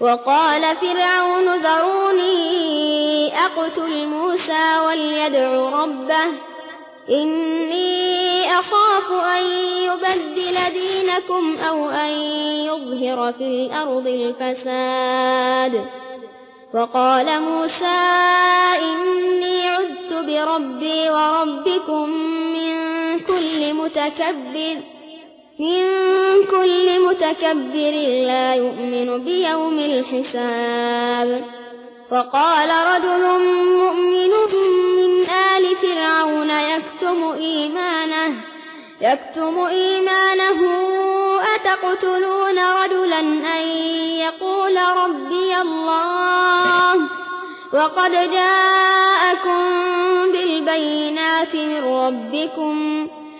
وقال فرعون ذروني أقتل موسى وليدع ربه إني أخاف أن يبدل دينكم أو أن يظهر في الأرض الفساد. وقال موسى إني عذت بربي وربكم من كل متكبر من كل متكبر لا يؤمن بيوم الحساب. وقال رجل مؤمن من آل فرعون يكتم إيمانه يكتم إيمانه أتقتلون رجلا أن يقول ربي الله؟ وقد جاءكم بالبينات من ربكم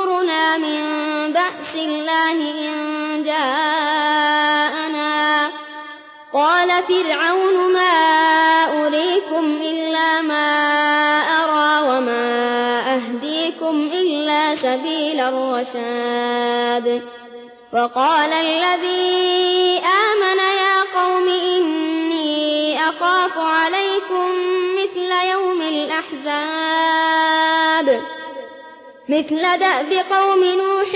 من بأس الله إن جاءنا قال فرعون ما أريكم إلا ما أرى وما أهديكم إلا سبيل الرشاد وقال الذي آمن يا قوم إني أخاف عليكم مثل يوم الأحزاب مثل دأب قوم نوح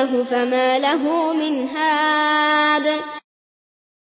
الله فما له من هاد